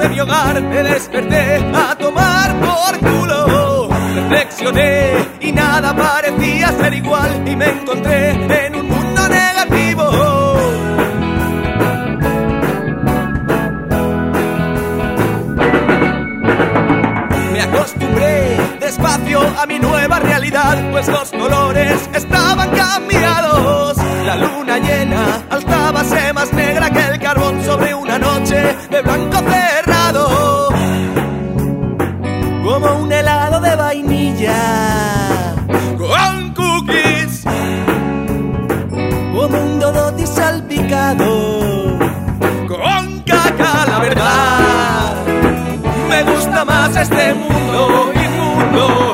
de mi hogar me desperté a tomar por culo. Reflexioné y nada parecía ser igual y me encontré en un mundo negativo. Me acostumbré despacio a mi nueva realidad, pues los colores estaban cambiados. La luna llena alzábase más negra que el carbón sobre una noche de blanco cerrado. Como un helado de vainilla. Con cookies. Como un dodoti salpicado. Con caca, la verdad. Me gusta más este mundo inmundo.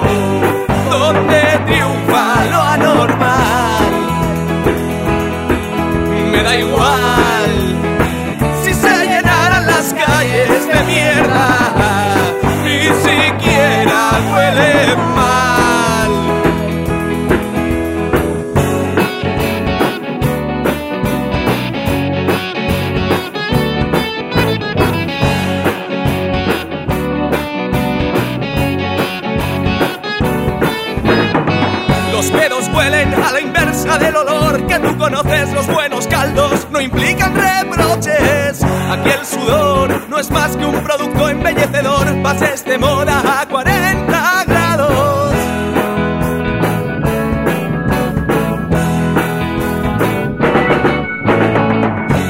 Los pedos huelen a la inversa del olor que tú conoces. Los buenos caldos no implican reproches. Aquí el sudor no es más que un producto embellecedor. Pases de moda a 40 grados.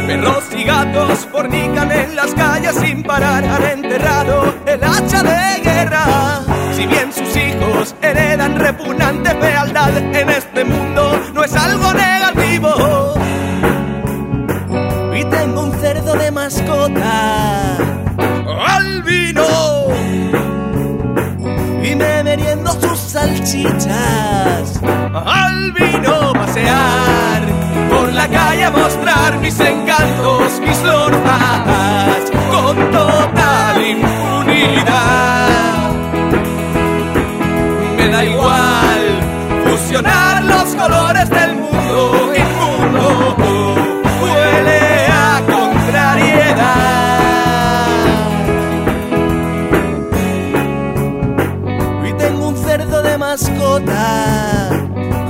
Perros y gatos fornican en las calles sin parar. Han enterrado en este mundo, no es algo negativo. Y tengo un cerdo de mascota. Albino. Y me meriendo sus salchichas. Albino pasear por la calle a mostrar mis encantos, mis lorzas, los colores del mundo inmundo. Huele a contrariedad. Y tengo un cerdo de mascota,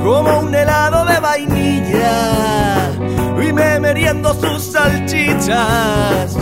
como un helado de vainilla. Y me meriendo sus salchichas